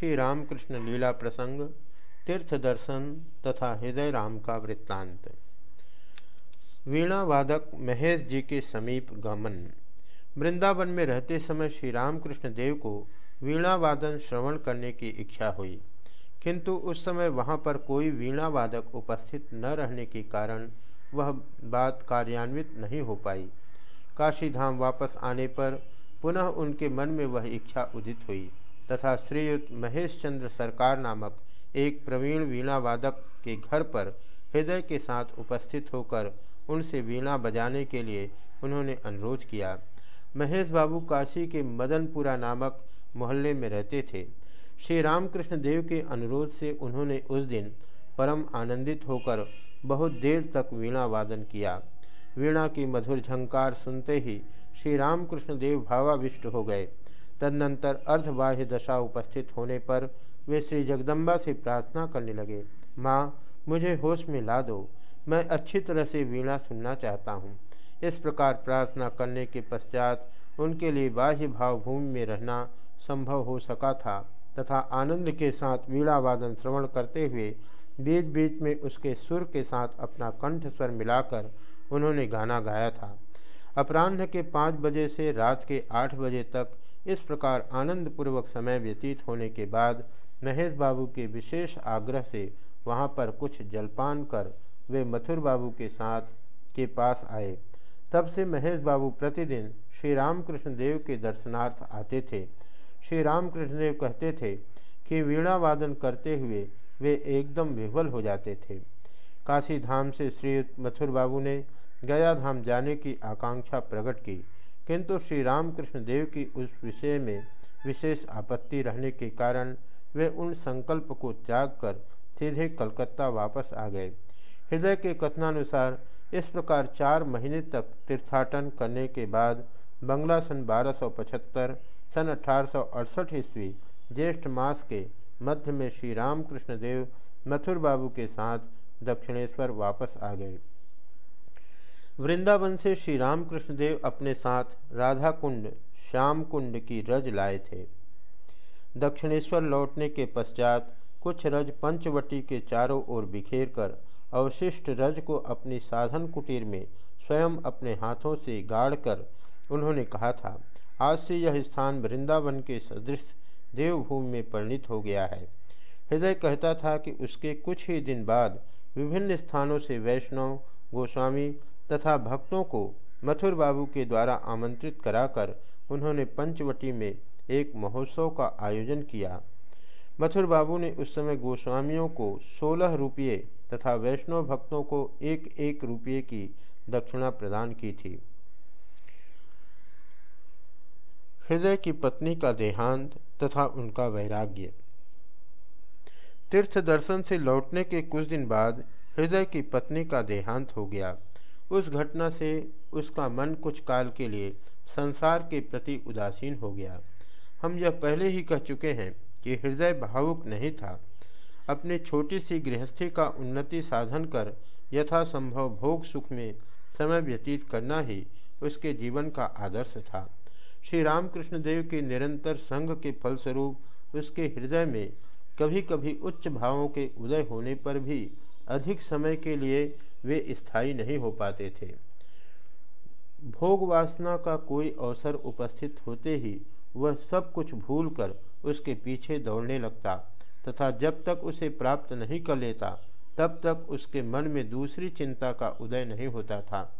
श्री रामकृष्ण लीला प्रसंग, तीर्थ दर्शन तथा हृदय राम का वृत्तांत। वीणा वादक महेश जी के समीप गमन। वृंदावन में रहते समय श्री रामकृष्ण देव को वीणा वादन श्रवण करने की इच्छा हुई, किंतु उस समय वहाँ पर कोई वीणा वादक उपस्थित न रहने के कारण वह बात कार्यान्वित नहीं हो पाई। काशी धाम वापस आने पर पुनः उनके मन में वह इच्छा उदित हुई। तथा श्रीयुक्त महेश चंद्र सरकार नामक एक प्रवीण वीणा वादक के घर पर हृदय के साथ उपस्थित होकर उनसे वीणा बजाने के लिए उन्होंने अनुरोध किया। महेश बाबू काशी के मदनपुरा नामक मोहल्ले में रहते थे। श्री रामकृष्ण देव के अनुरोध से उन्होंने उस दिन परम आनंदित होकर बहुत देर तक वीणा वादन किया। वीणा की मधुर झंकार सुनते ही श्री रामकृष्ण देव भावाविष्ट हो गए। तदनंतर अर्धबाह्य दशा उपस्थित होने पर वे श्री जगदम्बा से प्रार्थना करने लगे, माँ, मुझे होश में ला दो, मैं अच्छी तरह से वीणा सुनना चाहता हूँ। इस प्रकार प्रार्थना करने के पश्चात उनके लिए बाह्य भावभूमि में रहना संभव हो सका था तथा आनंद के साथ वीणा वादन श्रवण करते हुए बीच बीच में उसके सुर के साथ अपना कंठ स्वर मिलाकर उन्होंने गाना गाया था। अपराह्न के पाँच बजे से रात के आठ बजे तक इस प्रकार आनंदपूर्वक समय व्यतीत होने के बाद महेश बाबू के विशेष आग्रह से वहाँ पर कुछ जलपान कर वे मथुर बाबू के साथ के पास आए। तब से महेश बाबू प्रतिदिन श्री रामकृष्ण देव के दर्शनार्थ आते थे। श्री रामकृष्ण देव कहते थे कि वीणा वादन करते हुए वे एकदम विह्वल हो जाते थे। काशी धाम से श्री मथुर बाबू ने गया धाम जाने की आकांक्षा प्रकट की। किंतु श्री रामकृष्ण देव की उस विषय में विशेष आपत्ति रहने के कारण वे उन संकल्प को त्याग कर सीधे कलकत्ता वापस आ गए। हृदय के कथनानुसार इस प्रकार चार महीने तक तीर्थाटन करने के बाद बंगला सन 1275 सन अठारह सौ अड़सठ ईस्वी, ज्येष्ठ मास के मध्य में श्री रामकृष्ण देव मथुर बाबू के साथ दक्षिणेश्वर वापस आ गए। वृंदावन से श्री रामकृष्ण देव अपने साथ राधा कुंड श्याम कुंड की रज लाए थे। दक्षिणेश्वर लौटने के पश्चात कुछ रज पंचवटी के चारों ओर बिखेर कर अवशिष्ट रज को अपनी साधन कुटीर में स्वयं अपने हाथों से गाड़ कर उन्होंने कहा था, आज से यह स्थान वृंदावन के सदृश देवभूमि में परिणित हो गया है। हृदय कहता था कि उसके कुछ ही दिन बाद विभिन्न स्थानों से वैष्णव, गोस्वामी तथा भक्तों को मथुर बाबू के द्वारा आमंत्रित कराकर उन्होंने पंचवटी में एक महोत्सव का आयोजन किया। मथुर बाबू ने उस समय गोस्वामियों को सोलह रुपये तथा वैष्णव भक्तों को एक एक रुपये की दक्षिणा प्रदान की थी। हृदय की पत्नी का देहांत तथा उनका वैराग्य। तीर्थ दर्शन से लौटने के कुछ दिन बाद हृदय की पत्नी का देहांत हो गया। उस घटना से उसका मन कुछ काल के लिए संसार के प्रति उदासीन हो गया। हम यह पहले ही कह चुके हैं कि हृदय भावुक नहीं था। अपनी छोटी सी गृहस्थी का उन्नति साधन कर यथासंभव भोग सुख में समय व्यतीत करना ही उसके जीवन का आदर्श था। श्री रामकृष्ण देव के निरंतर संघ के फलस्वरूप उसके हृदय में कभी कभी उच्च भावों के उदय होने पर भी अधिक समय के लिए वे स्थायी नहीं हो पाते थे। भोग वासना का अवसर अवसर उपस्थित होते ही वह सब कुछ भूलकर उसके पीछे दौड़ने लगता तथा जब तक उसे प्राप्त नहीं कर लेता, तब तक उसके मन में दूसरी चिंता का उदय नहीं होता था।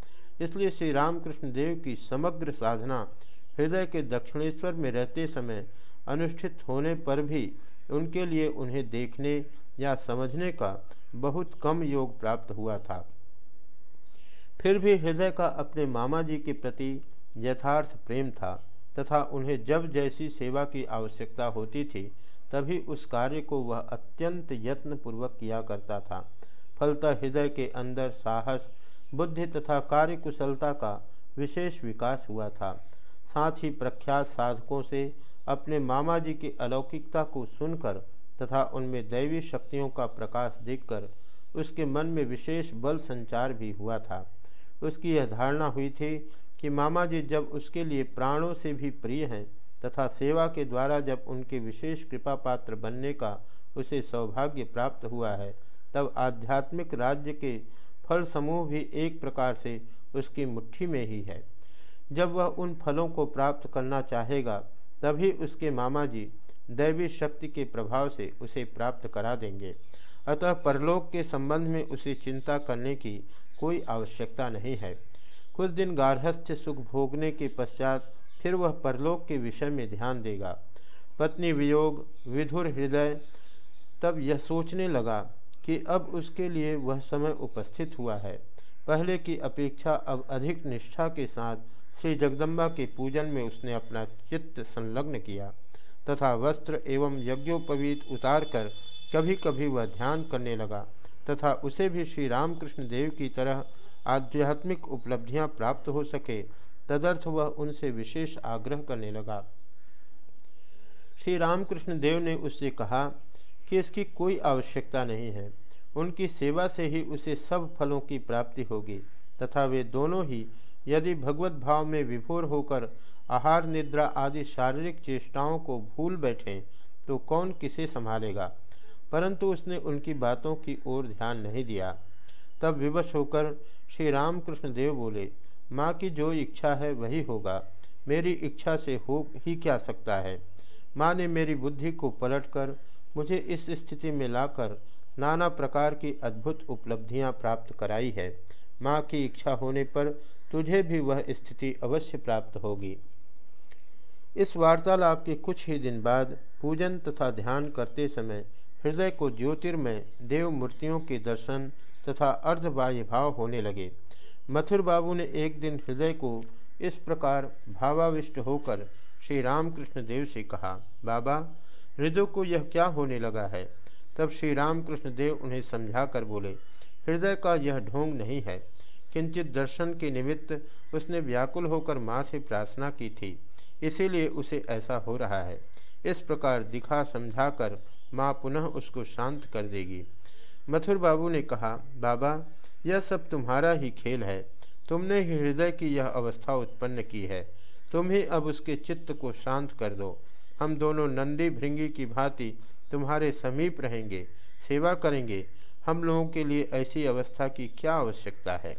इसलिए श्री रामकृष्ण देव की समग्र साधना हृदय के दक्षिणेश्वर में रहते समय अनुष्ठित होने पर भी उनके लिए उन्हें देखने या समझने का बहुत कम योग प्राप्त हुआ था। फिर भी हृदय का अपने मामा जी के प्रति यथार्थ प्रेम था तथा उन्हें जब जैसी सेवा की आवश्यकता होती थी, तभी उस कार्य को वह अत्यंत यत्नपूर्वक किया करता था। फलतः हृदय के अंदर साहस, बुद्धि तथा कार्य कुशलता का विशेष विकास हुआ था। साथ ही प्रख्यात साधकों से अपने मामा जी की अलौकिकता को सुनकर तथा उनमें दैवी शक्तियों का प्रकाश देखकर उसके मन में विशेष बल संचार भी हुआ था। उसकी यह धारणा हुई थी कि मामा जी जब उसके लिए प्राणों से भी प्रिय हैं तथा सेवा के द्वारा जब उनके विशेष कृपा पात्र बनने का उसे सौभाग्य प्राप्त हुआ है, तब आध्यात्मिक राज्य के फल समूह भी एक प्रकार से उसकी मुट्ठी में ही है। जब वह उन फलों को प्राप्त करना चाहेगा तभी उसके मामा जी दैवी शक्ति के प्रभाव से उसे प्राप्त करा देंगे। अतः परलोक के संबंध में उसे चिंता करने की कोई आवश्यकता नहीं है। कुछ दिन गार्हस्थ्य सुख भोगने के पश्चात फिर वह परलोक के विषय में ध्यान देगा। पत्नी वियोग, विधुर हृदय, तब यह सोचने लगा कि अब उसके लिए वह समय उपस्थित हुआ है। पहले की अपेक्षा अब अधिक निष्ठा के साथ श्री जगदम्बा के पूजन में उसने अपना चित्त संलग्न किया तथा वस्त्र एवं यज्ञोपवीत उतार कर कभी कभी वह ध्यान करने लगा तथा उसे भी श्री रामकृष्ण देव की तरह आध्यात्मिक उपलब्धियाँ प्राप्त हो सके, तदर्थ वह उनसे विशेष आग्रह करने लगा। श्री रामकृष्ण देव ने उससे कहा कि इसकी कोई आवश्यकता नहीं है। उनकी सेवा से ही उसे सब फलों की प्राप्ति होगी तथा वे दोनों ही यदि भगवत भाव में विभोर होकर आहार, निद्रा आदि शारीरिक चेष्टाओं को भूल बैठें तो कौन किसे संभालेगा? परंतु उसने उनकी बातों की ओर ध्यान नहीं दिया। तब विवश होकर श्री रामकृष्ण देव बोले, माँ की जो इच्छा है वही होगा। मेरी इच्छा से हो ही क्या सकता है? माँ ने मेरी बुद्धि को पलटकर मुझे इस स्थिति में लाकर नाना प्रकार की अद्भुत उपलब्धियाँ प्राप्त कराई है। माँ की इच्छा होने पर तुझे भी वह स्थिति अवश्य प्राप्त होगी। इस वार्तालाप के कुछ ही दिन बाद पूजन तथा ध्यान करते समय हृदय को ज्योतिर्मय देव मूर्तियों के दर्शन तथा अर्धबाह्य भाव होने लगे। मथुर बाबू ने एक दिन हृदय को इस प्रकार भावाविष्ट होकर श्री रामकृष्ण देव से कहा, बाबा, हृदय को यह क्या होने लगा है? तब श्री रामकृष्ण देव उन्हें समझा कर बोले, हृदय का यह ढोंग नहीं है। किंचित दर्शन के निमित्त उसने व्याकुल होकर माँ से प्रार्थना की थी। इसीलिए उसे ऐसा हो रहा है। इस प्रकार दिखा समझाकर माँ पुनः उसको शांत कर देगी। मथुर बाबू ने कहा, बाबा, यह सब तुम्हारा ही खेल है। तुमने ही हृदय की यह अवस्था उत्पन्न की है। तुम ही अब उसके चित्त को शांत कर दो। हम दोनों नंदी भृंगी की भांति तुम्हारे समीप रहेंगे, सेवा करेंगे। हम लोगों के लिए ऐसी अवस्था की क्या आवश्यकता है?